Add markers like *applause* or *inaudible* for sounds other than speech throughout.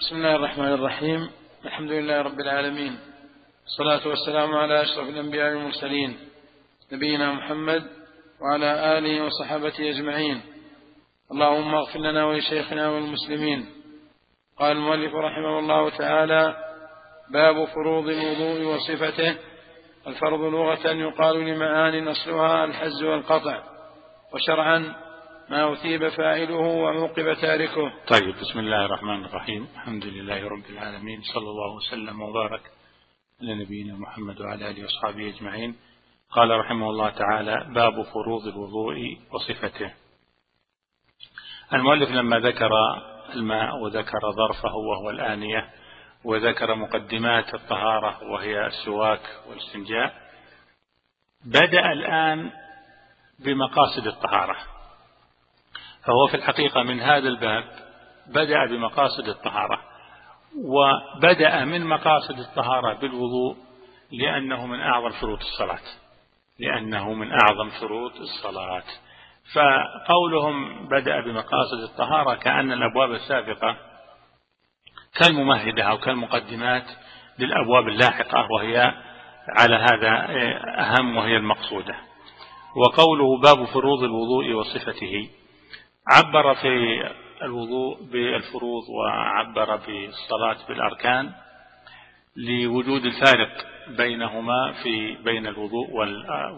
بسم الله الرحمن الرحيم. الحمد لله رب العالمين. والصلاة والسلام على أشرف الأنبياء والمرسلين. نبينا محمد وعلى آله وصحابته أجمعين. اللهم اغفر لنا ولشيخنا والمسلمين. قال المؤلف رحمه الله تعالى باب فروض الوضوء وصفته. الفرض لغة يقال لمعان أصلها الحز والقطع. وشرعا ما أثيب فاعله وعوقب تاركه. طيب بسم الله الرحمن الرحيم. الحمد لله رب العالمين. صلى الله وسلم وبارك على نبينا محمد وعلى آله وأصحابه أجمعين. قال رحمه الله تعالى باب فروض الوضوء وصفته. المؤلف لما ذكر الماء وذكر ظرفه وهو الآنية وذكر مقدمات الطهارة وهي السواك والاستنجاء بدأ الآن بمقاصد الطهارة. فهو في الحقيقة من هذا الباب بدأ بمقاصد الطهارة وبدأ من مقاصد الطهارة بالوضوء لأنه من أعظم شروط الصلاة. لأنه من أعظم شروط الصلاة. فقولهم بدأ بمقاصد الطهارة كأن الأبواب السابقة كالممهدة أو كالمقدمات للأبواب اللاحقة وهي على هذا أهم وهي المقصودة. وقوله باب فروض الوضوء وصفته. عبر في الوضوء بالفروض وعبر بالصلاة بالأركان لوجود الفارق بينهما في بين الوضوء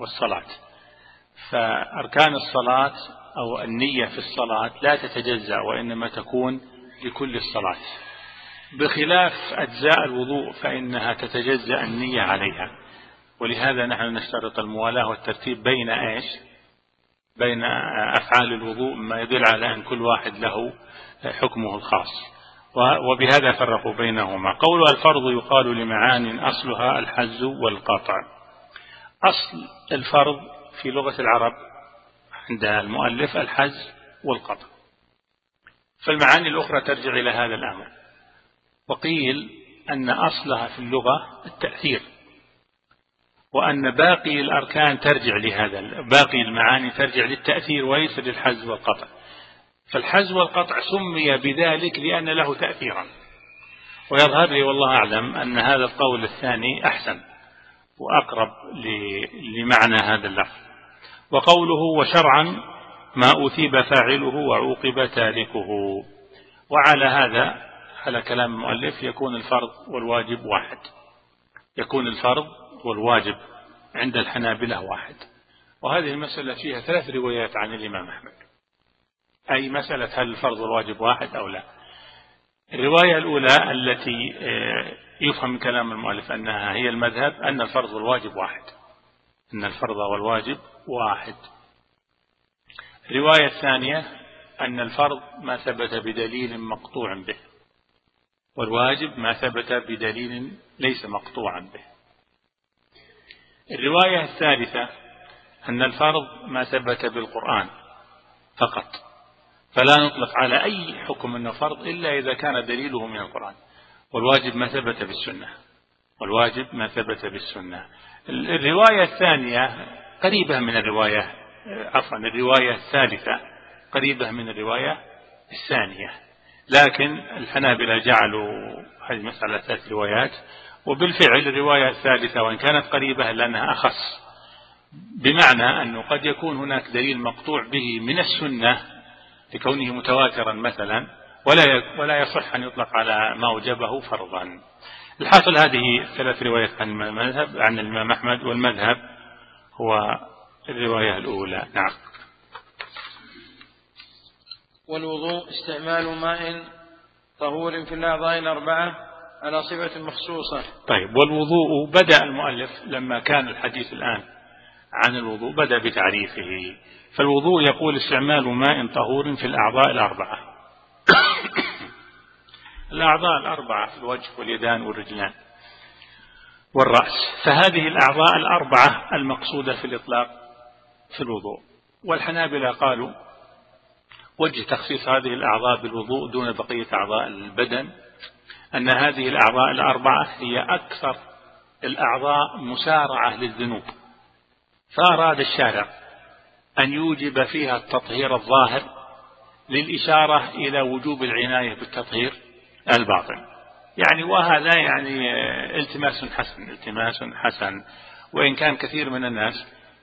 والصلاة. فأركان الصلاة أو النية في الصلاة لا تتجزأ وإنما تكون لكل الصلاة. بخلاف أجزاء الوضوء فإنها تتجزأ النية عليها. ولهذا نحن نشترط الموالاة والترتيب بين إيش؟ بين أفعال الوضوء ما يدل على أن كل واحد له حكمه الخاص. وبهذا فرقوا بينهما. قول الفرض يقال لمعان أصلها الحز والقطع. أصل الفرض في لغة العرب عند المؤلف الحز والقطع. فالمعاني الأخرى ترجع إلى هذا الأمر. وقيل أن أصلها في اللغة التأثير. وأن باقي الأركان ترجع لهذا باقي المعاني ترجع للتأثير وليس للحز والقطع. فالحز والقطع سمي بذلك لأن له تأثيرا. ويظهر لي والله أعلم أن هذا القول الثاني أحسن وأقرب لمعنى هذا اللفظ. وقوله وشرعا ما أثيب فاعله وعوقب تاركه. وعلى هذا على كلام المؤلف يكون الفرض والواجب واحد. يكون الفرض والواجب عند الحنابلة واحد. وهذه المسألة فيها ثلاث روايات عن الإمام أحمد. أي مسألة هل الفرض والواجب واحد أو لا. الرواية الأولى التي آه، يفهم من كلام المؤلف أنها هي المذهب أن الفرض والواجب واحد. أن الفرض والواجب واحد. الرواية الثانية أن الفرض ما ثبت بدليل مقطوع به. والواجب ما ثبت بدليل ليس مقطوعا به. الرواية الثالثة أن الفرض ما ثبت بالقرآن فقط فلا نطلق على أي حكم أنه فرض إلا إذا كان دليله من القرآن. والواجب ما ثبت بالسنة والواجب ما ثبت بالسنة. الرواية الثانية قريبة من الرواية عفوا الرواية الثالثة قريبة من الرواية الثانية. لكن الحنابلة جعلوا هذه المسألة ثلاث روايات وبالفعل الرواية الثالثة وإن كانت قريبة لأنها أخص بمعنى أنه قد يكون هناك دليل مقطوع به من السنة لكونه متواترا مثلا ولا ولا يصح أن يطلق على ما أوجبه فرضا. الحاصل هذه ثلاث روايات عن المذهب عن الإمام أحمد والمذهب هو الرواية الأولى. نعم. والوضوء استعمال ماء طهور في الأعضاء الأربعة على صفة مخصوصة. طيب والوضوء بدأ المؤلف لما كان الحديث الآن عن الوضوء بدأ بتعريفه. فالوضوء يقول استعمال ماء طهور في الأعضاء الأربعة. *coughs* الأعضاء الأربعة في الوجه واليدان والرجلان والرأس. فهذه الأعضاء الأربعة المقصودة في الإطلاق في الوضوء. والحنابلة قالوا وجه تخصيص هذه الأعضاء بالوضوء دون بقية أعضاء البدن أن هذه الأعضاء الأربعة هي أكثر الأعضاء مسارعة للذنوب. فأراد الشارع أن يوجب فيها التطهير الظاهر للإشارة إلى وجوب العناية بالتطهير الباطن. يعني وهذا يعني التماس حسن التماس حسن. وإن كان كثير من الناس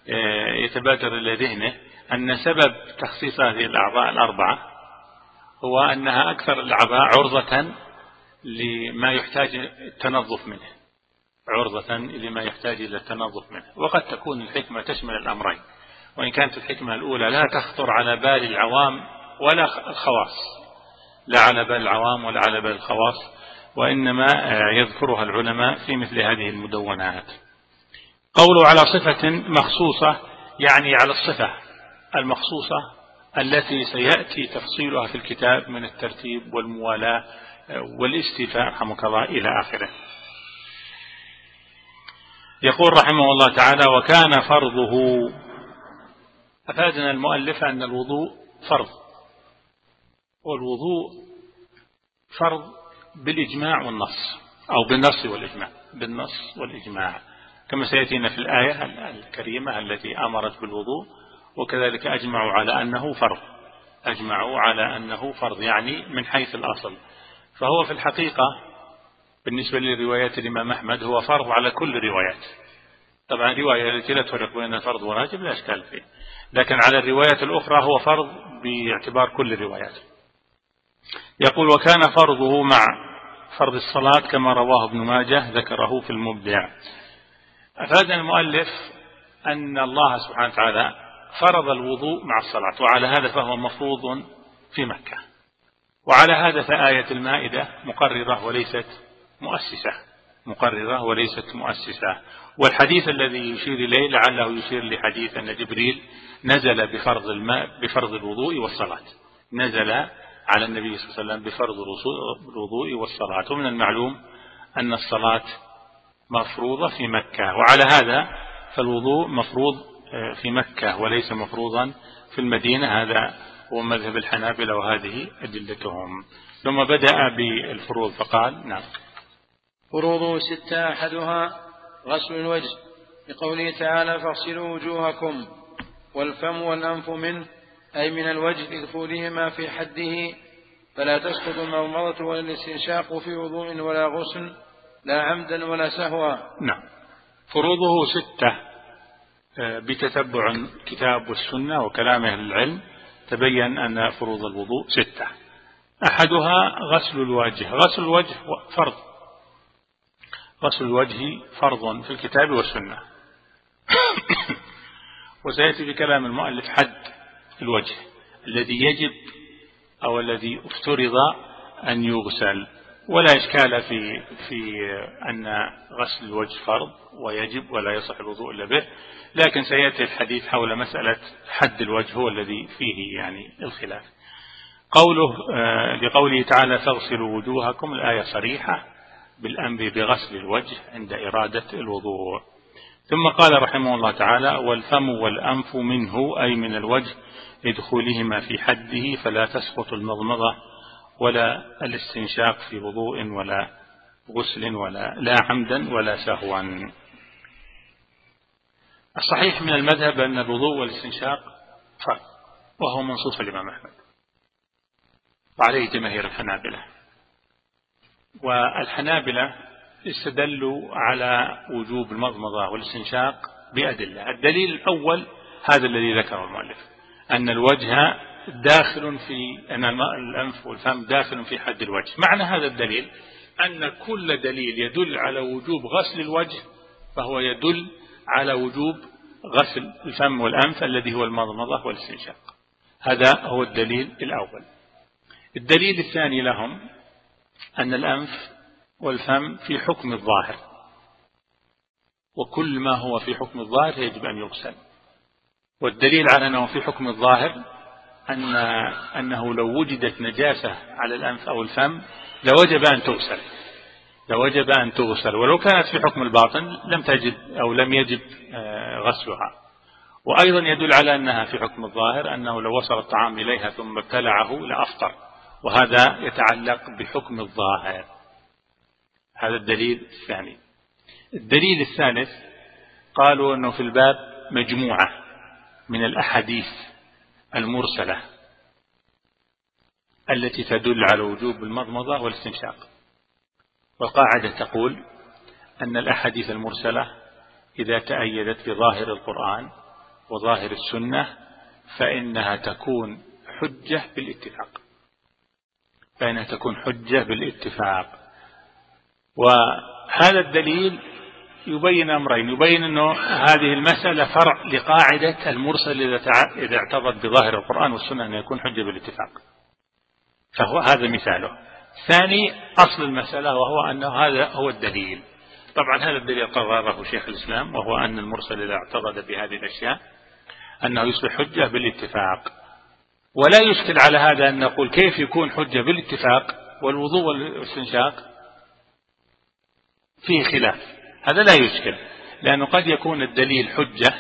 آه، يتبادر إلى ذهنه أن سبب تخصيص هذه الأعضاء الأربعة هو أنها أكثر الأعضاء عرضة لما يحتاج التنظف منه عرضة لما يحتاج إلى التنظف منه. وقد تكون الحكمة تشمل الأمرين. وإن كانت الحكمة الأولى لا تخطر على بال العوام ولا الخواص. لا على بال العوام ولا على بال الخواص وإنما يذكرها العلماء في مثل هذه المدونات. قوله على صفة مخصوصة يعني على الصفة المخصوصة التي سيأتي تفصيلها في الكتاب من الترتيب والموالاة والاستيفاء رحمك الله إلى آخره. يقول رحمه الله تعالى وكان فرضه أفادنا المؤلف أن الوضوء فرض والوضوء فرض بالإجماع والنص أو بالنص والإجماع بالنص والإجماع. كما سيأتينا في الآية الكريمة التي أمرت بالوضوء وكذلك أجمعوا على أنه فرض أجمعوا على أنه فرض يعني من حيث الأصل. فهو في الحقيقة بالنسبة لروايات الإمام أحمد هو فرض على كل روايات طبعا رواية التي لا تفرق بين فرض وواجب لا إشكال فيه. لكن على الروايات الأخرى هو فرض باعتبار كل الروايات. يقول وكان فرضه مع فرض الصلاة كما رواه ابن ماجه ذكره في المبدع. أفادنا المؤلف أن الله سبحانه وتعالى فرض الوضوء مع الصلاة وعلى هذا فهو مفروض في مكة. وعلى هذا فآية المائدة مقررة وليست مؤسسة. مقررة وليست مؤسسة. والحديث الذي يشير إليه لعله يشير لحديث أن جبريل نزل بفرض الماء بفرض الوضوء والصلاة. نزل على النبي صلى الله عليه وسلم بفرض الوضوء والصلاة. ومن المعلوم أن الصلاة مفروضة في مكة. وعلى هذا فالوضوء مفروض آه، في مكة وليس مفروضا في المدينة. هذا هو مذهب الحنابلة وهذه أدلتهم. ثم بدأ بالفروض فقال نعم. فروضه ستة أحدها غسل الوجه. لقوله تعالى فاغسلوا وجوهكم والفم والأنف منه أي من الوجه لدخولهما في حده فلا تسقط المضمضة ولا الاستنشاق في وضوء ولا غسل لا عمدا ولا سهوا. نعم. فروضه ستة آه، بتتبع الكتاب والسنة وكلام أهل العلم. تبين أن فروض الوضوء ستة. أحدها غسل الوجه. غسل الوجه فرض. غسل الوجه فرض في الكتاب والسنة. *coughs* وسيأتي في كلام المؤلف حد الوجه. الذي يجب أو الذي افترض أن يغسل. ولا إشكال في في أن غسل الوجه فرض ويجب ولا يصح الوضوء إلا به لكن سيأتي الحديث حول مسألة حد الوجه هو الذي فيه يعني الخلاف. قوله آه، لقوله تعالى فاغسلوا وجوهكم. الآية صريحة بالأمر بغسل الوجه عند إرادة الوضوء. ثم قال رحمه الله تعالى والفم والأنف منه أي من الوجه لدخولهما في حده فلا تسقط المضمضة ولا الاستنشاق في وضوء ولا غسل ولا لا عمدا ولا سهوا. الصحيح من المذهب أن الوضوء والاستنشاق فرض وهو منصوص الإمام أحمد. وعليه جماهير الحنابلة. والحنابلة استدلوا على وجوب المضمضة والاستنشاق بأدلة. الدليل الأول هذا الذي ذكره المؤلف أن الوجه داخل في أن الأنف والفم داخل في حد الوجه. معنى هذا الدليل أن كل دليل يدل على وجوب غسل الوجه فهو يدل على وجوب غسل الفم والأنف الذي هو المضمضة والاستنشاق. هذا هو الدليل الأول. الدليل الثاني لهم أن الأنف والفم في حكم الظاهر وكل ما هو في حكم الظاهر يجب أن يغسل. والدليل على أنه في حكم الظاهر أن أنه لو وجدت نجاسة على الأنف أو الفم لوجب أن تغسل. لوجب أن تغسل. ولو كانت في حكم الباطن لم تجد أو لم يجب آه، غسلها. وأيضا يدل على أنها في حكم الظاهر أنه لو وصل الطعام إليها ثم ابتلعه لأفطر. وهذا يتعلق بحكم الظاهر. هذا الدليل الثاني. الدليل الثالث قالوا أنه في الباب مجموعة من الأحاديث. المرسلة التي تدل على وجوب المضمضة والاستنشاق. والقاعدة تقول أن الأحاديث المرسلة إذا تأيدت بظاهر القرآن وظاهر السنة فإنها تكون حجة بالاتفاق. فإنها تكون حجة بالاتفاق. وهذا الدليل يبين أمرين. يبين أنه هذه المسألة فرع لقاعدة المرسل إذا اعتضت بظاهر القرآن والسنة أن يكون حجة بالاتفاق. فهو هذا مثاله. ثاني أصل المسألة وهو أنه هذا هو الدليل. طبعا هذا الدليل قرره شيخ الإسلام وهو أن المرسل إذا اعتضد بهذه الأشياء أنه يصبح حجة بالاتفاق. ولا يشكل على هذا أن نقول كيف يكون حجة بالاتفاق والوضوء والاستنشاق فيه خلاف. هذا لا يشكل لأنه قد يكون الدليل حجة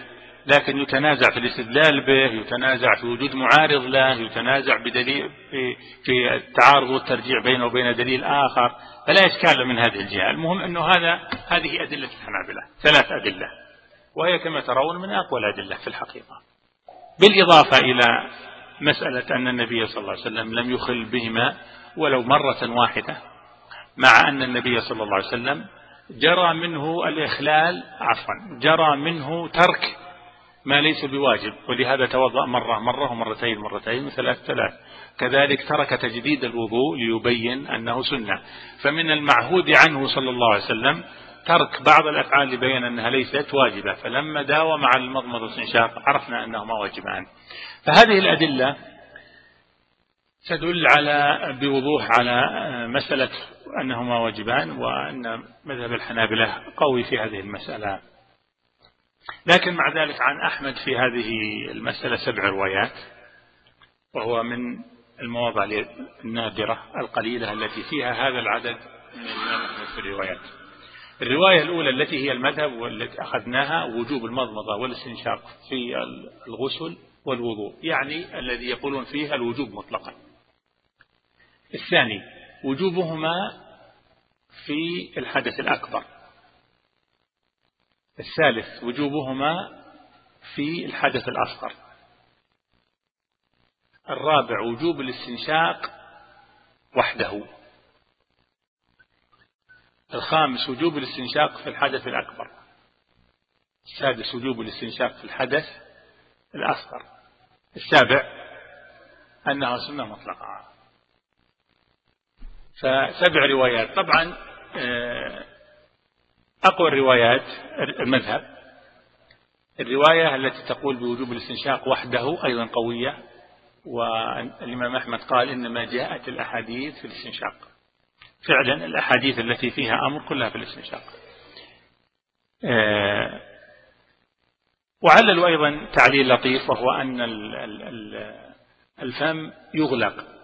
لكن يتنازع في الاستدلال به يتنازع في وجود معارض له يتنازع بدليل في, في التعارض والترجيع بينه وبين دليل آخر فلا إشكال من هذه الجهة. المهم أنه هذا هذه أدلة الحنابلة ثلاث أدلة وهي كما ترون من أقوى الأدلة في الحقيقة. بالإضافة إلى مسألة أن النبي صلى الله عليه وسلم لم يخل بهما ولو مرة واحدة مع أن النبي صلى الله عليه وسلم جرى منه الإخلال عفوا جرى منه ترك ما ليس بواجب ولهذا توضأ مرة مرة ومرتين مرتين وثلاث ثلاث. كذلك ترك تجديد الوضوء ليبين أنه سنة. فمن المعهود عنه صلى الله عليه وسلم ترك بعض الأفعال لبين أنها ليست واجبة. فلما داوم على المضمض والاستنشاق عرفنا أنهما واجبان. فهذه الأدلة تدل على بوضوح على مسألة أنهما واجبان وأن مذهب الحنابلة قوي في هذه المسألة. لكن مع ذلك عن أحمد في هذه المسألة سبع روايات وهو من المواضع النادرة القليلة التي فيها هذا العدد من الإمام أحمد في الروايات. الرواية الأولى التي هي المذهب والتي أخذناها وجوب المضمضة والاستنشاق في الغسل والوضوء يعني الذي يقولون فيها الوجوب مطلقا. الثاني وجوبهما في الحدث الأكبر. الثالث وجوبهما في الحدث الأصغر. الرابع وجوب الاستنشاق وحده. الخامس وجوب الاستنشاق في الحدث الأكبر. السادس وجوب الاستنشاق في الحدث الأصغر. السابع أنها سنة مطلقة. فسبع روايات. طبعا آه، أقوى الروايات المذهب. الرواية التي تقول بوجوب الاستنشاق وحده أيضا قوية والإمام أحمد قال إنما جاءت الأحاديث في الاستنشاق. فعلا الأحاديث التي فيها أمر كلها في الاستنشاق. آه، وعللوا أيضا تعليل لطيف وهو أن الفم يغلق.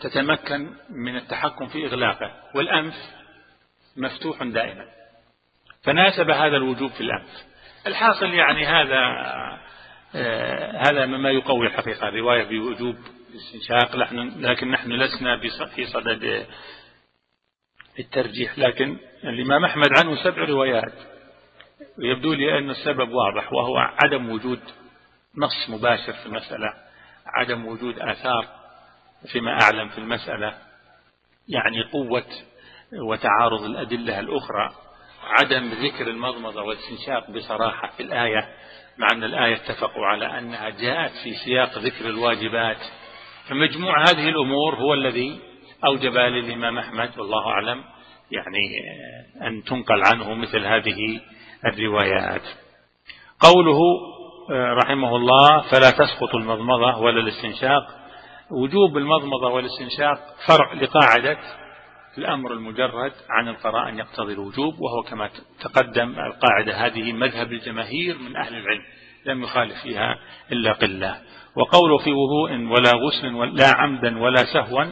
تتمكن من التحكم في إغلاقه والأنف مفتوح دائما. فناسب هذا الوجوب في الأنف. الحاصل يعني هذا آه هذا مما يقوي الحقيقة الرواية بوجوب الاستنشاق لكن نحن لسنا في صدد الترجيح. لكن الإمام أحمد عنه سبع روايات. ويبدو لي أن السبب واضح وهو عدم وجود نص مباشر في المسألة عدم وجود آثار فيما أعلم في المسألة يعني قوة وتعارض الأدلة الأخرى عدم ذكر المضمضة والاستنشاق بصراحة في الآية مع أن الآية اتفقوا على أنها جاءت في سياق ذكر الواجبات. فمجموع هذه الأمور هو الذي أوجب للإمام أحمد والله أعلم يعني أن تنقل عنه مثل هذه الروايات. قوله آه، رحمه الله فلا تسقط المضمضة ولا الاستنشاق وجوب المضمضة والاستنشاق فرع لقاعدة الأمر المجرد عن القراء يقتضي الوجوب وهو كما تقدم القاعدة هذه مذهب الجماهير من أهل العلم لم يخالف فيها إلا قلة. وقوله في وضوء ولا غسل لا عمدا ولا سهوا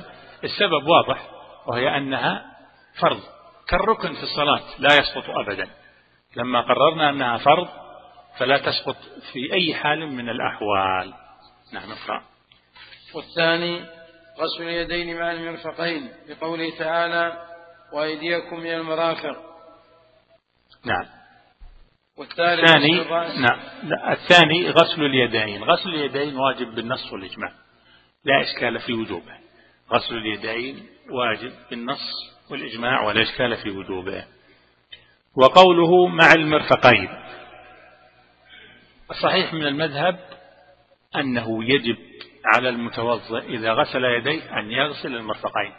السبب واضح وهي أنها فرض كالركن في الصلاة لا يسقط أبدا. لما قررنا أنها فرض فلا تسقط في أي حال من الأحوال. نعم اقرأ. والثاني غسل اليدين مع المرفقين لقوله تعالى وأيديكم إلى المرافق. نعم. والثاني نعم. لا الثاني غسل اليدين. غسل اليدين واجب بالنص والإجماع. لا إشكال في وجوبه. غسل اليدين واجب بالنص والإجماع ولا إشكال في وجوبه. وقوله مع المرفقين. الصحيح من المذهب أنه يجب على المتوضئ إذا غسل يديه أن يغسل المرفقين.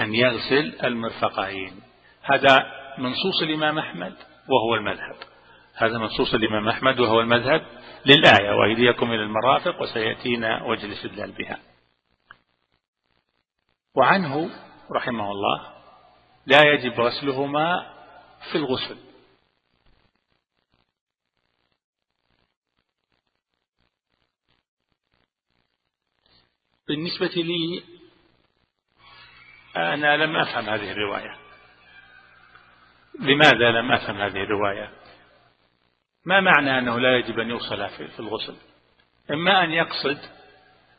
أن يغسل المرفقين. هذا منصوص الإمام أحمد وهو المذهب. هذا منصوص الإمام أحمد وهو المذهب للآية وأيديكم إلى المرافق وسيأتينا وجه الاستدلال بها. وعنه رحمه الله لا يجب غسلهما في الغسل. بالنسبة لي أنا لم أفهم هذه الرواية. لماذا لم أفهم هذه الرواية؟ ما معنى أنه لا يجب أن يغسل في الغسل؟ إما أن يقصد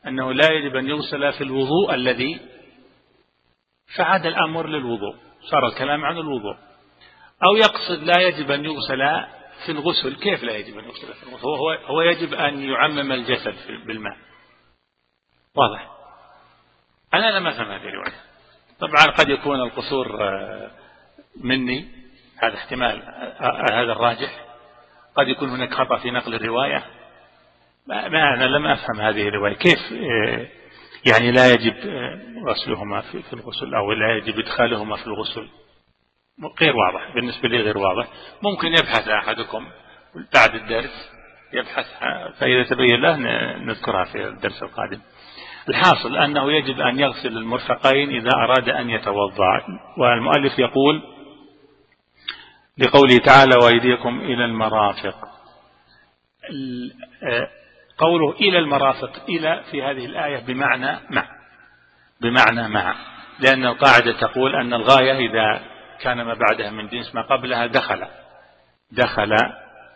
أنه لا يجب أن يغسل في الوضوء الذي فعاد الأمر للوضوء صار الكلام عن الوضوء. أو يقصد لا يجب أن يغسل في الغسل كيف لا يجب أن يغسل في الغسل؟ هو, هو يجب أن يعمم الجسد بالماء. واضح. أنا لم أفهم هذه الرواية. طبعا قد يكون القصور آه، مني هذا احتمال آه، هذا الراجح. قد يكون هناك خطأ في نقل الرواية. ما أنا لم أفهم هذه الرواية. كيف آه، يعني لا يجب غسلهما في الغسل أو لا يجب إدخالهما في الغسل؟ غير واضح بالنسبة لي غير واضح. ممكن يبحث أحدكم بعد الدرس يبحث فإذا تبين له نذكرها في الدرس القادم. الحاصل أنه يجب أن يغسل المرفقين إذا أراد أن يتوضأ. والمؤلف يقول لقوله تعالى وأيديكم إلى المرافق. آه، قوله إلى المرافق إلى في هذه الآية بمعنى مع بمعنى مع. لأن القاعدة تقول أن الغاية إذا كان ما بعدها من جنس ما قبلها دخل دخل.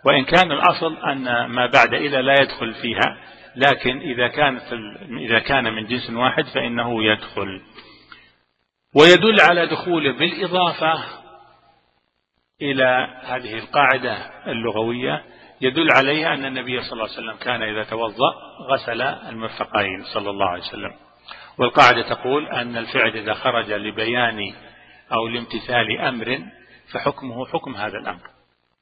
وإن كان الأصل أن ما بعد إلى لا يدخل فيها. لكن إذا كانت إذا كان من جنس واحد فإنه يدخل. ويدل على دخوله بالإضافة إلى هذه القاعدة اللغوية. يدل عليها أن النبي صلى الله عليه وسلم كان إذا توضأ غسل المرفقين صلى الله عليه وسلم. والقاعدة تقول أن الفعل إذا خرج لبيان أو لامتثال أمر فحكمه حكم هذا الأمر.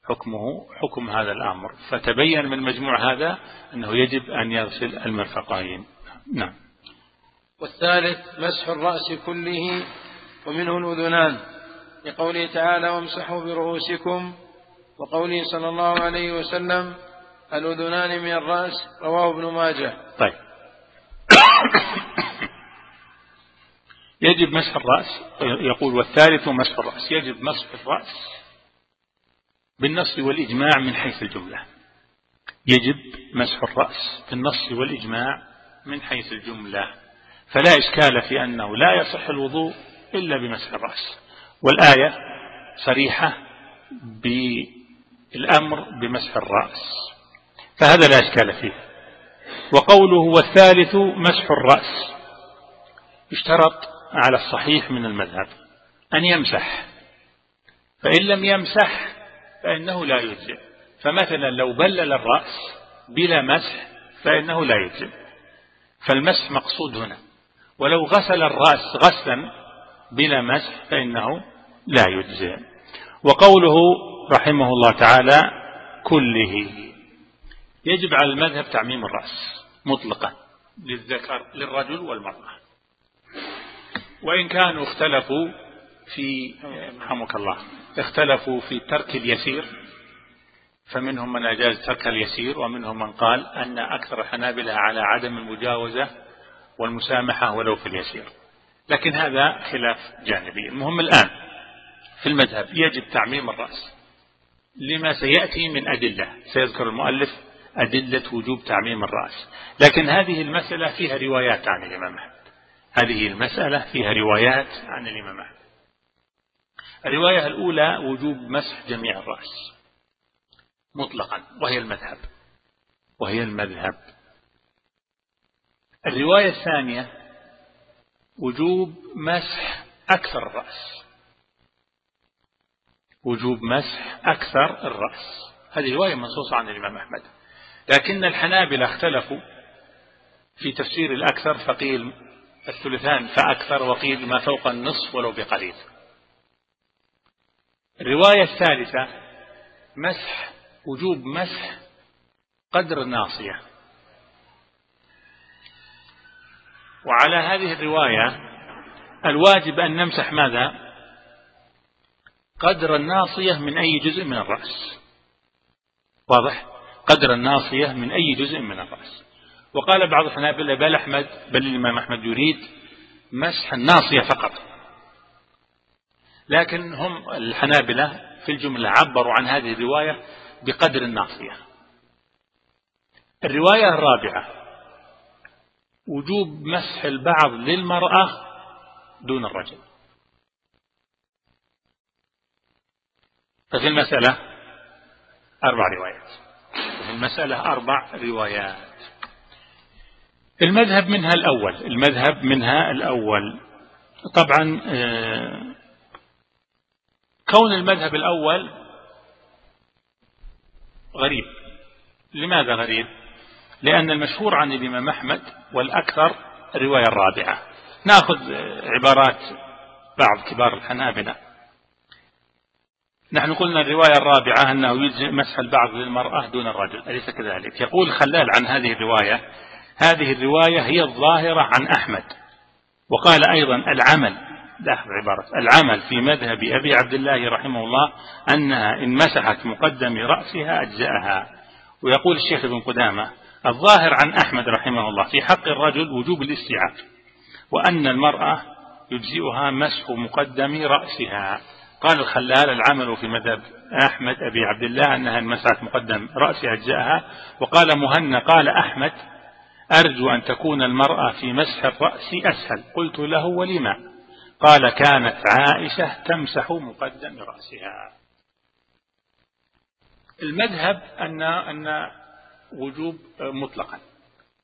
حكمه حكم هذا الأمر. فتبين من مجموع هذا أنه يجب أن يغسل المرفقين. نعم. والثالث مسح الرأس كله ومنه الأذنان. لقوله تعالى وامسحوا برؤوسكم. وقوله صلى الله عليه وسلم الأذنان من الرأس. رواه ابن ماجه. طيب. يجب مسح الرأس يقول والثالث مسح الرأس. يجب مسح الرأس. بالنص والإجماع من حيث الجملة. يجب مسح الرأس بالنص والإجماع من حيث الجملة. فلا إشكال في أنه لا يصح الوضوء إلا بمسح الرأس. والآية صريحة بالأمر بمسح الرأس. فهذا لا إشكال فيه. وقوله والثالث مسح الرأس اشترط على الصحيح من المذهب أن يمسح. فإن لم يمسح فإنه لا يجزئ. فمثلا لو بلل الرأس بلا مسح فإنه لا يجزئ. فالمسح مقصود هنا. ولو غسل الرأس غسلا بلا مسح فإنه لا يجزئ. وقوله رحمه الله تعالى كله. يجب على المذهب تعميم الرأس مطلقا للذكر للرجل والمرأة. وإن كانوا اختلفوا في رحمك الله. اختلفوا في ترك اليسير فمنهم من أجاز ترك اليسير ومنهم من قال أن أكثر الحنابلة على عدم المجاوزة والمسامحة ولو في اليسير. لكن هذا خلاف جانبي. المهم الآن في المذهب يجب تعميم الرأس. لما سيأتي من أدلة سيذكر المؤلف أدلة وجوب تعميم الرأس. لكن هذه المسألة فيها روايات عن الإمام أحمد. هذه المسألة فيها روايات عن الإمام أحمد. الرواية الأولى وجوب مسح جميع الرأس. مطلقا. وهي المذهب. وهي المذهب. الرواية الثانية وجوب مسح أكثر الرأس. وجوب مسح أكثر الرأس. هذه رواية منصوصة عن الإمام أحمد. لكن الحنابلة اختلفوا في تفسير الأكثر فقيل الثلثان فأكثر وقيل ما فوق النصف ولو بقليل. الرواية الثالثة مسح وجوب مسح قدر الناصية وعلى هذه الرواية الواجب أن نمسح ماذا؟ قدر الناصية من أي جزء من الرأس. واضح؟ قدر الناصية من أي جزء من الرأس. وقال بعض الحنابلة بل أحمد بل الإمام أحمد يريد مسح الناصية فقط. لكن هم الحنابلة في الجملة عبروا عن هذه الرواية بقدر الناصية. الرواية الرابعة وجوب مسح البعض للمرأة دون الرجل. ففي المسألة أربع روايات. في المسألة أربع روايات. المذهب منها الأول المذهب منها الأول. طبعا آه، كون المذهب الأول غريب. لماذا غريب؟ لأن المشهور عن الإمام أحمد والأكثر الرواية الرابعة. نأخذ عبارات بعض كبار الحنابلة. نحن قلنا الرواية الرابعة أنه يجزئ مسح البعض للمرأة دون الرجل أليس كذلك؟ يقول خلال عن هذه الرواية هذه الرواية هي الظاهرة عن أحمد وقال أيضا العمل لاحظ عبارة. العمل في مذهب أبي عبد الله رحمه الله أنها إن مسحت مقدم رأسها أجزأها. ويقول الشيخ ابن قدامة الظاهر عن أحمد رحمه الله في حق الرجل وجوب الاستيعاب وأن المرأة يجزئها مسح مقدم رأسها. قال الخلال العمل في مذهب أحمد أبي عبد الله أنها إن مسحت مقدم رأسها أجزأها. وقال مهنا قال أحمد أرجو أن تكون المرأة في مسح الرأس أسهل. قلت له ولما؟ قال كانت عائشة تمسح مقدم رأسها. المذهب أن أن وجوب مطلقا.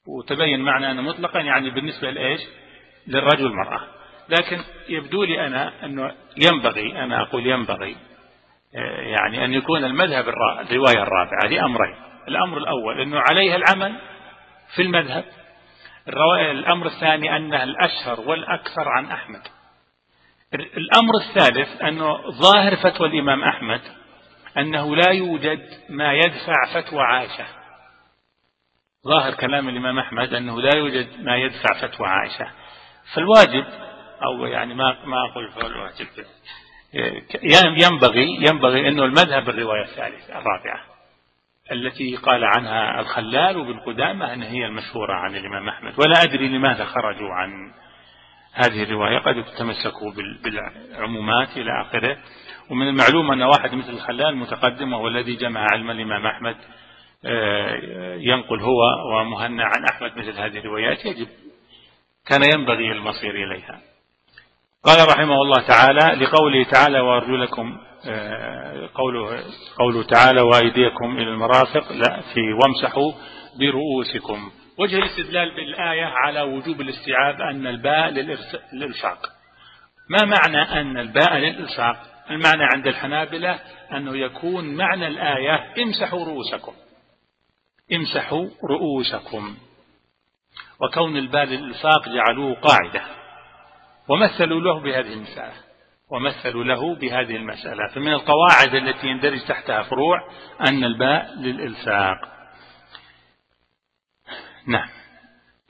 وتبين معنى أنه مطلقا يعني بالنسبة لإيش؟ للرجل والمرأة لكن يبدو لي أنا أنه ينبغي أنا أقول ينبغي يعني أن يكون المذهب الرواية الرابعة لأمرين. الأمر الأول أنه عليها العمل في المذهب. الأمر الثاني أنها الأشهر والأكثر عن أحمد. الأمر الثالث أنه ظاهر فتوى الإمام أحمد أنه لا يوجد ما يدفع فتوى عائشة. ظاهر كلام الإمام أحمد أنه لا يوجد ما يدفع فتوى عائشة. فالواجب أو يعني ما ما أقول فالواجب ينبغي ينبغي أنه المذهب الرواية الثالثة الرابعة التي قال عنها الخلال وابن قدامة أن هي المشهورة عن الإمام أحمد. ولا أدري لماذا خرجوا عن هذه الرواية قد تمسكوا بالعمومات إلى آخره. ومن المعلوم أن واحد مثل الخلال متقدم وهو الذي جمع علم الإمام أحمد آه، ينقل هو ومهنا عن أحمد مثل هذه الروايات يجب كان ينبغي المصير إليها. قال رحمه الله تعالى لقوله تعالى وأرجلكم آه، قوله, قوله تعالى وأيديكم إلى المرافق لا في وامسحوا برؤوسكم. وجه الاستدلال بالآية على وجوب الاستيعاب أن الباء للإلصاق ما معنى أن الباء للإلصاق المعنى عند الحنابلة أنه يكون معنى الآية امسحوا رؤوسكم. امسحوا رؤوسكم. وكون الباء للإلصاق جعلوه قاعدة. ومثلوا له بهذه المسألة. ومثلوا له بهذه المسألة. فمن القواعد التي يندرج تحتها فروع أن الباء للإلصاق نعم.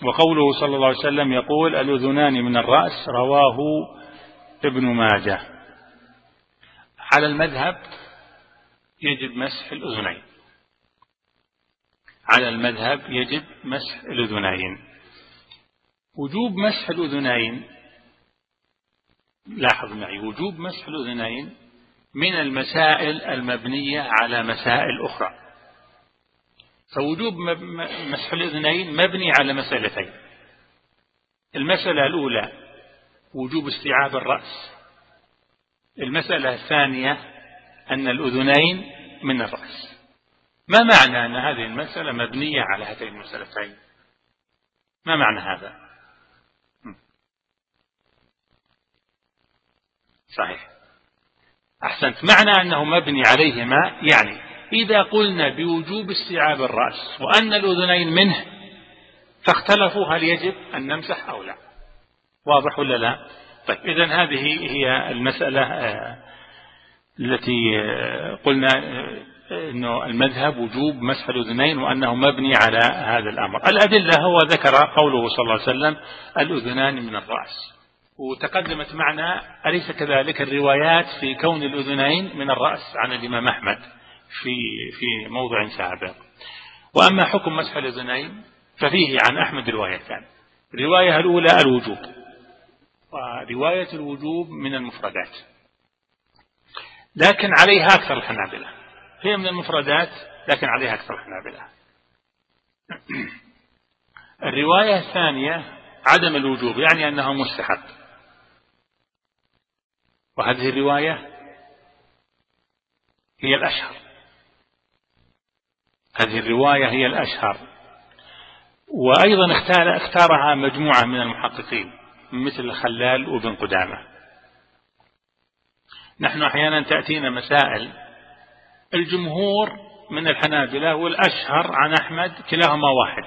وقوله صلى الله عليه وسلم يقول الأذنان من الرأس رواه ابن ماجه. على المذهب يجب مسح الأذنين. على المذهب يجب مسح الأذنين. وجوب مسح الأذنين لاحظ معي وجوب مسح الأذنين من المسائل المبنية على مسائل أخرى. فوجوب مسح الأذنين مبني على مسألتين. المسألة الأولى وجوب استيعاب الرأس. المسألة الثانية أن الأذنين من الرأس. ما معنى أن هذه المسألة مبنية على هاتين المسألتين؟ ما معنى هذا؟ صحيح. أحسنت. معنى أنه مبني عليهما يعني إذا قلنا بوجوب استيعاب الرأس وأن الأذنين منه فاختلفوا هل يجب أن نمسح أو لا. واضح ولا لا؟ طيب إذا هذه هي المسألة آه، التي آه، قلنا أنه المذهب وجوب مسح الأذنين وأنه مبني على هذا الأمر. الأدلة هو ذكر قوله صلى الله عليه وسلم الأذنان من الرأس. وتقدمت معنا أليس كذلك الروايات في كون الأذنين من الرأس عن الإمام أحمد؟ في في موضع سابق. وأما حكم مسح الأذنين ففيه عن أحمد روايتان. الرواية الأولى الوجوب. ورواية الوجوب من المفردات. لكن عليها أكثر الحنابلة. هي من المفردات لكن عليها أكثر الحنابلة. *clears throat* الرواية الثانية عدم الوجوب يعني أنه مستحب. وهذه الرواية هي الأشهر. هذه الرواية هي الأشهر. وأيضا اختار اختارها مجموعة من المحققين مثل الخلال وابن قدامة. نحن أحيانا تأتينا مسائل. الجمهور من الحنابلة والأشهر عن أحمد كلاهما واحد.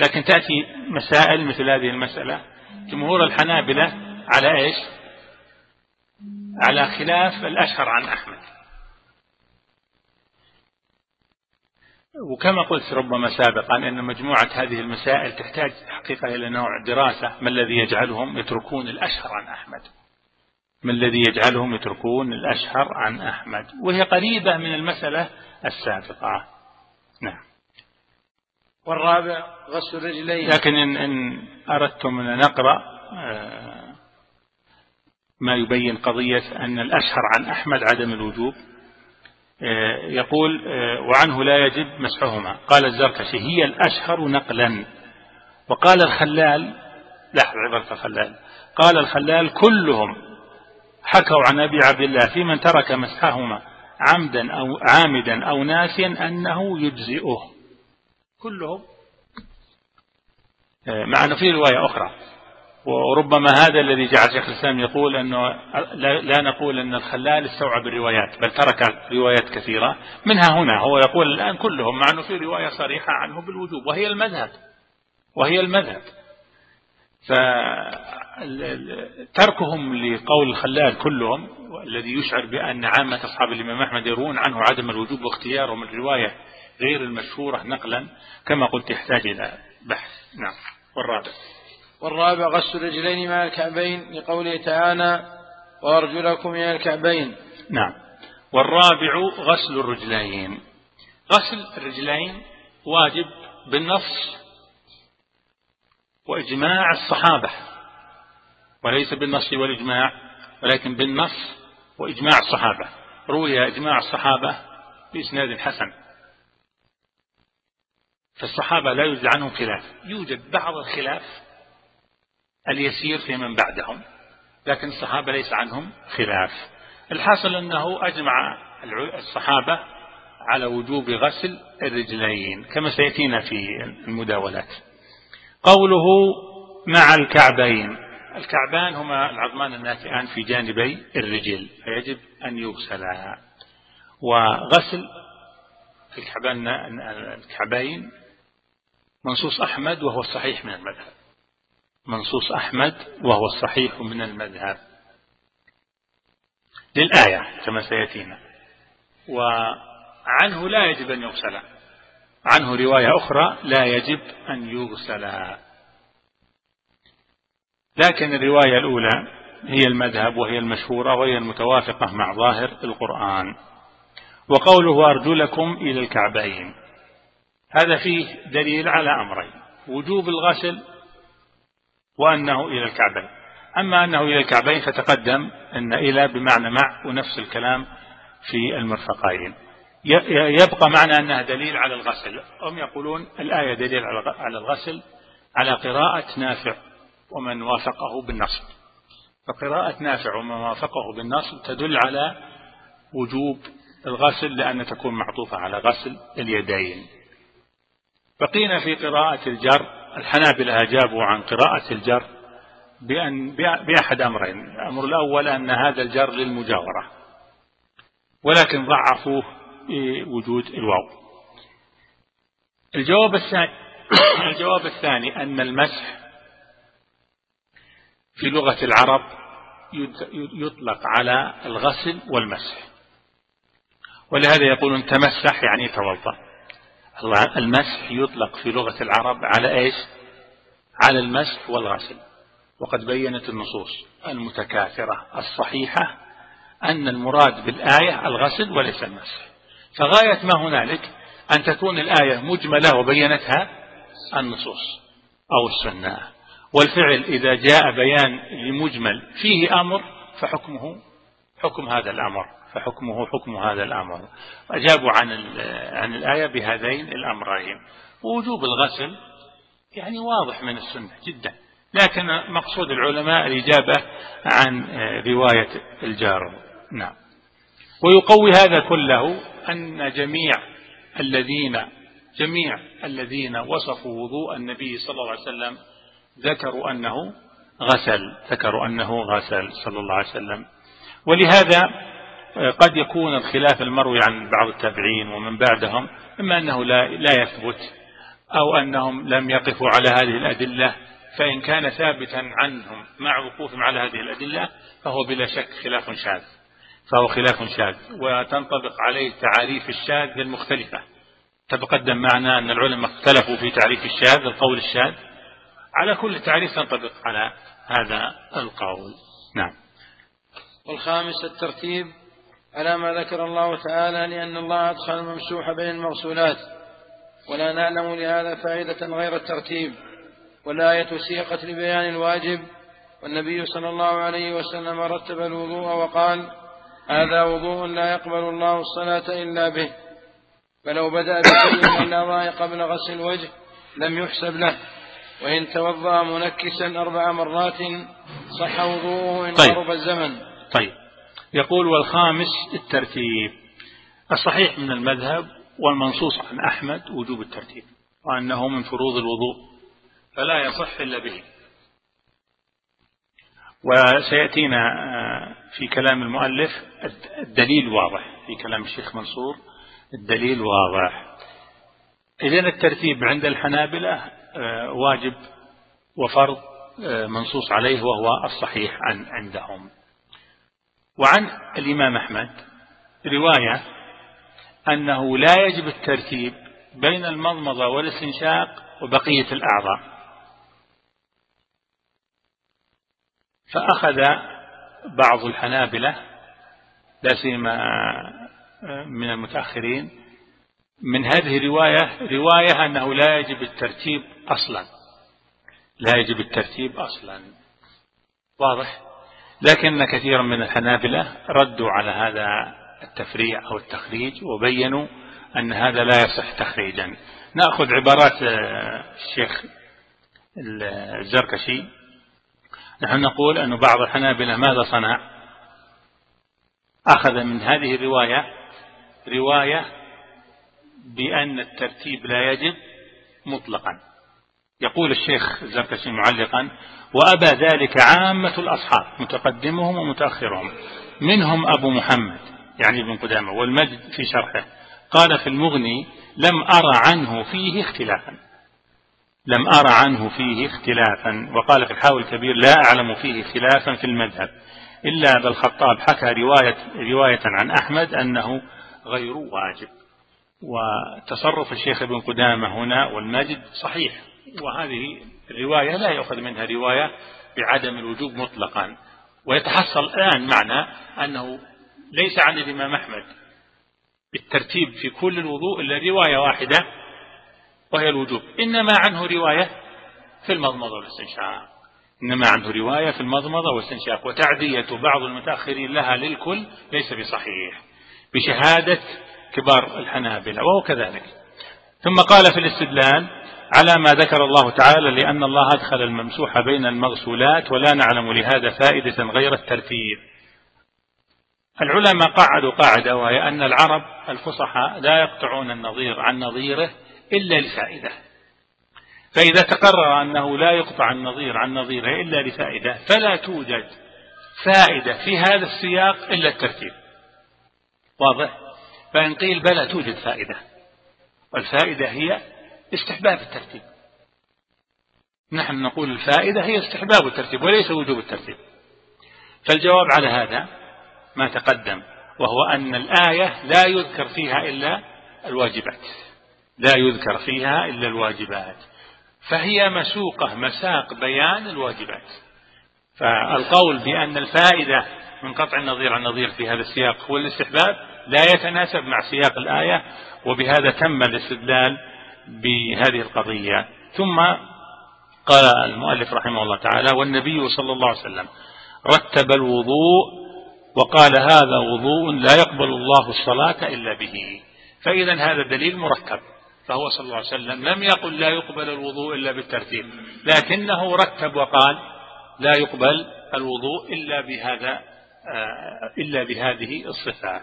لكن تأتي مسائل مثل هذه المسألة. جمهور الحنابلة على إيش؟ على خلاف الأشهر عن أحمد. وكما قلت ربما سابقا أن مجموعة هذه المسائل تحتاج حقيقة إلى نوع دراسة. ما الذي يجعلهم يتركون الأشهر عن أحمد؟ ما الذي يجعلهم يتركون الأشهر عن أحمد؟ وهي قريبة من المسألة السابقة. نعم. والرابع غسل الرجلين لكن إن, إن أردتم أن نقرأ آه، ما يبين قضية أن الأشهر عن أحمد عدم الوجوب. يقول آه، وعنه لا يجب مسحهما. قال الزركشي هي الأشهر نقلا. وقال الخلال لاحظ عبارة الخلال. قال الخلال كلهم حكوا عن أبي عبد الله في من ترك مسحهما عمدا أو عامدا أو ناسيا أنه يجزئه. كلهم. آه، مع أنه في رواية أخرى. وربما هذا الذي جعل شيخ الإسلام يقول أنه لا نقول أن الخلال استوعب الروايات بل ترك روايات كثيرة منها هنا هو يقول الآن كلهم مع أنه في رواية صريحة عنه بالوجوب وهي المذهب وهي المذهب. فتركهم لقول الخلال كلهم الذي يشعر بأن عامة أصحاب الإمام أحمد يرون عنه عدم الوجوب واختيارهم الرواية غير المشهورة نقلا كما قلت يحتاج إلى بحث. نعم والرابع. والرابع غسل الرجلين مع الكعبين لقوله تعالى وأرجلكم إلى الكعبين. نعم. والرابع غسل الرجلين. غسل الرجلين واجب بالنص وإجماع الصحابة. وليس بالنص والإجماع ولكن بالنص وإجماع الصحابة. روي إجماع الصحابة بإسناد حسن. فالصحابة لا يوجد عنهم خلاف. يوجد بعض الخلاف اليسير في من بعدهم لكن الصحابة ليس عنهم خلاف. الحاصل أنه أجمع الصحابة على وجوب غسل الرجلين كما سيأتينا في المداولات. قوله مع الكعبين الكعبان هما العظمان الناتئان في جانبي الرجل فيجب أن يغسلا. وغسل الكعبان الكعبين منصوص أحمد وهو الصحيح من المذهب. منصوص أحمد وهو الصحيح من المذهب. للآية كما سيأتينا. وعنه لا يجب أن يغسل. عنه رواية أخرى لا يجب أن يغسل. لكن الرواية الأولى هي المذهب وهي المشهورة وهي المتوافقة مع ظاهر القرآن. وقوله أرجلكم إلى الكعبين. هذا فيه دليل على أمرين وجوب الغسل وأنه إلى الكعبين. أما أنه إلى الكعبين فتقدم أن إلى بمعنى مع ونفس الكلام في المرفقين. يبقى معنى أنها دليل على الغسل. هم يقولون الآية دليل على الغسل على قراءة نافع ومن وافقه بالنصب. فقراءة نافع ومن وافقه بالنصب تدل على وجوب الغسل لأن تكون معطوفة على غسل اليدين. بقينا في قراءة الجر الحنابلة أجابوا عن قراءة الجر بأن بأحد أمرين. الأمر الأول أن هذا الجر للمجاورة ولكن ضعفوه بوجود الواو. الجواب الثاني *coughs* الجواب الثاني أن المسح في لغة العرب يطلق على الغسل والمسح. ولهذا يقولون تمسح يعني توضأ. المسح يطلق في لغة العرب على إيش؟ على المسح والغسل. وقد بينت النصوص المتكاثرة الصحيحة أن المراد بالآية الغسل وليس المسح. فغاية ما هنالك؟ أن تكون الآية مجملة وبينتها النصوص أو السنة. والفعل إذا جاء بيان لمجمل فيه أمر فحكمه حكم هذا الأمر. فحكمه حكم هذا الأمر. أجابوا عن عن الآية بهذين الأمرين. ووجوب الغسل يعني واضح من السنة جدا. لكن مقصود العلماء الإجابة عن رواية الجار. نعم. ويقوي هذا كله أن جميع الذين جميع الذين وصفوا وضوء النبي صلى الله عليه وسلم ذكروا أنه غسل ذكروا أنه غسل صلى الله عليه وسلم. ولهذا قد يكون الخلاف المروي عن بعض التابعين ومن بعدهم إما أنه لا, لا يثبت أو أنهم لم يقفوا على هذه الأدلة فإن كان ثابتا عنهم مع وقوفهم على هذه الأدلة فهو بلا شك خلاف شاذ. فهو خلاف شاذ. وتنطبق عليه تعاريف الشاذ المختلفة. تقدم معنا أن العلماء اختلفوا في تعريف الشاذ القول الشاذ. على كل تعريف تنطبق على هذا القول. نعم. والخامس الترتيب على ما ذكر الله تعالى لأن الله أدخل الممسوح بين المغسولات ولا نعلم لهذا فائدة غير الترتيب والآية سيقت لبيان الواجب والنبي صلى الله عليه وسلم رتب الوضوء وقال هذا وضوء لا يقبل الله الصلاة إلا به فلو بدأ بشيء من الأعضاء قبل غسل الوجه لم يحسب له وإن توضأ منكسا أربع مرات صح وضوءه إن طيب. قرب الزمن طيب يقول والخامس الترتيب. الصحيح من المذهب والمنصوص عن أحمد وجوب الترتيب وأنه من فروض الوضوء فلا يصح إلا به. وسيأتينا آه، في كلام المؤلف الدليل واضح في كلام الشيخ منصور الدليل واضح. إذا الترتيب عند الحنابلة آه، واجب وفرض آه، منصوص عليه وهو الصحيح عن عندهم. وعن الإمام أحمد رواية أنه لا يجب الترتيب بين المضمضة والاستنشاق وبقية الأعضاء. فأخذ بعض الحنابلة لا سيما من المتأخرين من هذه الرواية رواية أنه لا يجب الترتيب أصلا. لا يجب الترتيب أصلا. واضح؟ لكن كثيرا من الحنابلة ردوا على هذا التفريع أو التخريج وبينوا أن هذا لا يصح تخريجا. نأخذ عبارات الشيخ الزركشي. نحن نقول أن بعض الحنابلة ماذا صنع؟ أخذ من هذه الرواية رواية بأن الترتيب لا يجب مطلقا. يقول الشيخ الزركشي معلقا وأبى ذلك عامة الأصحاب متقدمهم ومتأخرهم. منهم أبو محمد يعني ابن قدامة والمجد في شرحه. قال في المغني لم أرى عنه فيه اختلافا. لم أرى عنه فيه اختلافا. وقال في الحاول الكبير لا أعلم فيه خلافا في المذهب إلا أبا الخطاب حكى رواية, رواية عن أحمد أنه غير واجب. وتصرف الشيخ ابن قدامة هنا والماجد صحيح. وهذه الرواية لا يؤخذ منها رواية بعدم الوجوب مطلقا. ويتحصل الآن معنى أنه ليس عن الإمام أحمد. بالترتيب في كل الوضوء إلا رواية واحدة وهي الوجوب. إنما عنه رواية في المضمضة والاستنشاق. إنما عنه رواية في المضمضة والاستنشاق. وتعدية بعض المتأخرين لها للكل ليس بصحيح. بشهادة كبار الحنابلة وهو كذلك. ثم قال في الاستدلال على ما ذكر الله تعالى لأن الله أدخل الممسوح بين المغسولات ولا نعلم لهذا فائدة غير الترتيب. العلماء قعدوا قاعدة وهي أن العرب الفصحاء لا يقطعون النظير عن نظيره إلا لفائدة. فإذا تقرر أنه لا يقطع النظير عن نظيره إلا لفائدة فلا توجد فائدة في هذا السياق إلا الترتيب. واضح؟ فإن قيل بلى توجد فائدة. والفائدة هي استحباب الترتيب. نحن نقول الفائدة هي استحباب الترتيب وليس وجوب الترتيب. فالجواب على هذا ما تقدم وهو أن الآية لا يذكر فيها إلا الواجبات. لا يذكر فيها إلا الواجبات. فهي مسوقة مساق بيان الواجبات. فالقول بأن الفائدة من قطع النظير عن النظير في هذا السياق هو الاستحباب لا يتناسب مع سياق الآية وبهذا تم الاستدلال بهذه القضية. ثم قال المؤلف رحمه الله تعالى والنبي صلى الله عليه وسلم رتب الوضوء وقال هذا وضوء لا يقبل الله الصلاة إلا به. فإذا هذا دليل مركب. فهو صلى الله عليه وسلم لم يقل لا يقبل الوضوء إلا بالترتيب لكنه رتب وقال لا يقبل الوضوء إلا بهذا آه، إلا بهذه الصفات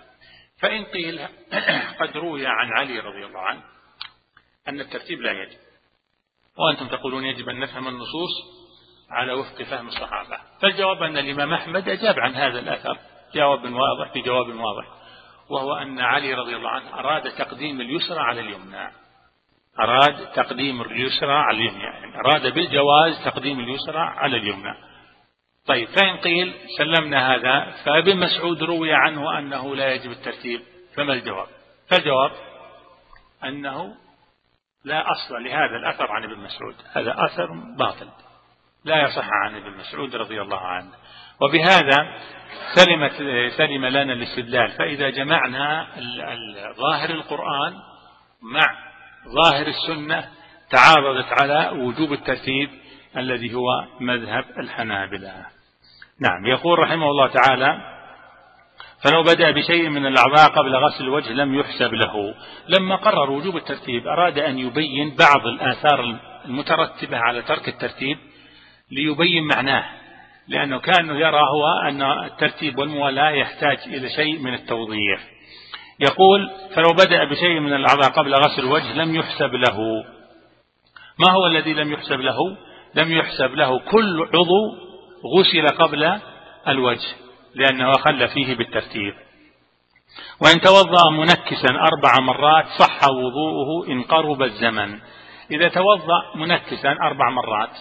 فإن قيل *clears throat* قد روي عن علي رضي الله عنه أن الترتيب لا يجب. وأنتم تقولون يجب أن نفهم النصوص على وفق فهم الصحابة. فالجواب أن الإمام أحمد أجاب عن هذا الأثر جواب واضح بجواب واضح وهو أن علي رضي الله عنه أراد تقديم اليسرى على اليمنى. أراد تقديم اليسرى على اليمنى يعني أراد بالجواز تقديم اليسرى على اليمنى. طيب فإن قيل سلمنا هذا فابن مسعود روي عنه أنه لا يجب الترتيب فما الجواب؟ فالجواب أنه لا أصل لهذا الأثر عن ابن مسعود. هذا أثر باطل. لا يصح عن ابن مسعود رضي الله عنه. وبهذا سلمت سلم لنا الاستدلال. فإذا جمعنا ظاهر القرآن مع ظاهر السنة تعارضت على وجوب الترتيب الذي هو مذهب الحنابلة. نعم يقول رحمه الله تعالى فلو بدأ بشيء من الأعضاء قبل غسل الوجه لم يحسب له. لما قرر وجوب الترتيب أراد أن يبين بعض الآثار المترتبة على ترك الترتيب ليبين معناه لأنه كان يرى هو أن الترتيب والموالاة يحتاج إلى شيء من التوضيح. يقول فلو بدأ بشيء من الأعضاء قبل غسل الوجه لم يحسب له. ما هو الذي لم يحسب له؟ لم يحسب له كل عضو غسل قبل الوجه. لأنه أخل فيه بالترتيب. وإن توضأ منكسا أربع مرات صح وضوءه إن قرب الزمن. إذا توضأ منكسا أربع مرات *coughs*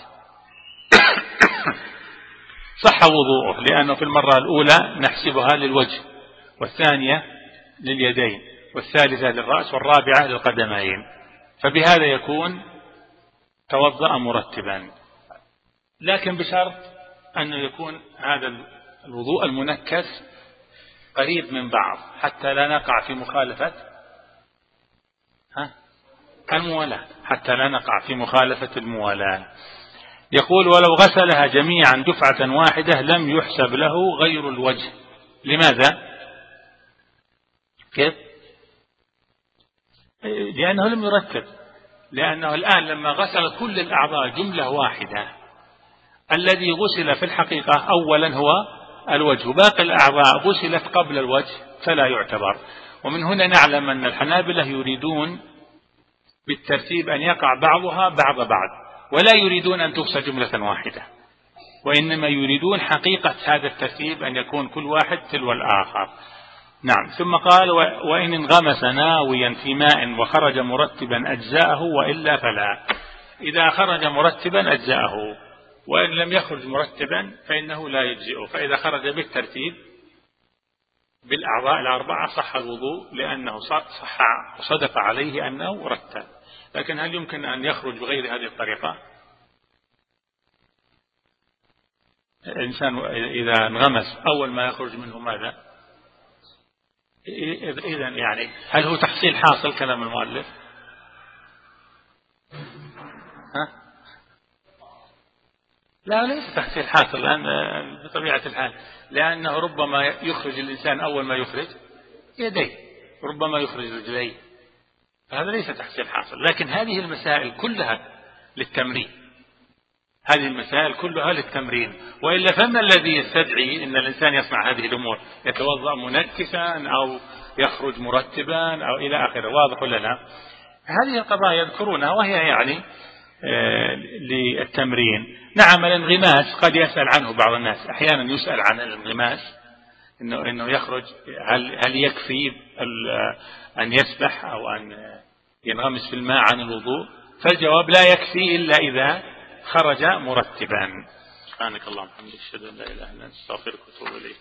صح وضوءه لأنه في المرة الأولى نحسبها للوجه والثانية لليدين والثالثة للرأس والرابعة للقدمين. فبهذا يكون توضأ مرتبا. لكن بشرط أنه يكون هذا الوضوء المنكس قريب من بعض حتى لا نقع في مخالفة ها؟ الموالاة حتى لا نقع في مخالفة الموالاة. يقول ولو غسلها جميعا دفعة واحدة لم يحسب له غير الوجه. لماذا؟ كيف؟ لأنه لم يرتب. لأنه الآن لما غسل كل الأعضاء جملة واحدة الذي غسل في الحقيقة أولا هو الوجه. باقي الأعضاء غسلت قبل الوجه فلا يعتبر. ومن هنا نعلم أن الحنابلة يريدون بالترتيب أن يقع بعضها بعض بعض ولا يريدون أن تغسل جملة واحدة. وإنما يريدون حقيقة هذا الترتيب أن يكون كل واحد تلو الآخر. نعم. ثم قال وإن انغمس ناويا في ماء وخرج مرتبا أجزاءه وإلا فلا. إذا خرج مرتبا أجزاءه وإن لم يخرج مرتبا فإنه لا يجزئه. فإذا خرج بالترتيب بالأعضاء الأربعة صح الوضوء لأنه صح صدق عليه أنه رتب. لكن هل يمكن أن يخرج بغير هذه الطريقة؟ الإنسان إذا انغمس أول ما يخرج منه ماذا؟ إذا يعني هل هو تحصيل حاصل؟ كلام المؤلف. ها؟ لا ليس تحصيل حاصل لأن بطبيعة الحال لأنه ربما يخرج الإنسان أول ما يخرج يديه ربما يخرج رجليه. هذا ليس تحصيل حاصل. لكن هذه المسائل كلها للتمرين. هذه المسائل كلها للتمرين. وإلا فما الذي يستدعي أن الإنسان يصنع هذه الأمور يتوضأ منكسا أو يخرج مرتبا أو إلى آخره واضح ولا لا؟ هذه القضايا يذكرونها وهي يعني للتمرين. نعم الانغماس قد يسأل عنه بعض الناس. أحيانا يسأل عن الانغماس إنه إنه يخرج. هل هل يكفي أن يسبح أو أن ينغمس في الماء عن الوضوء؟ فالجواب لا يكفي إلا إذا خرج مرتبا. سبحانك اللهم وبحمدك أشهد أن لا إله إلا أنت أستغفرك وأتوب إليك.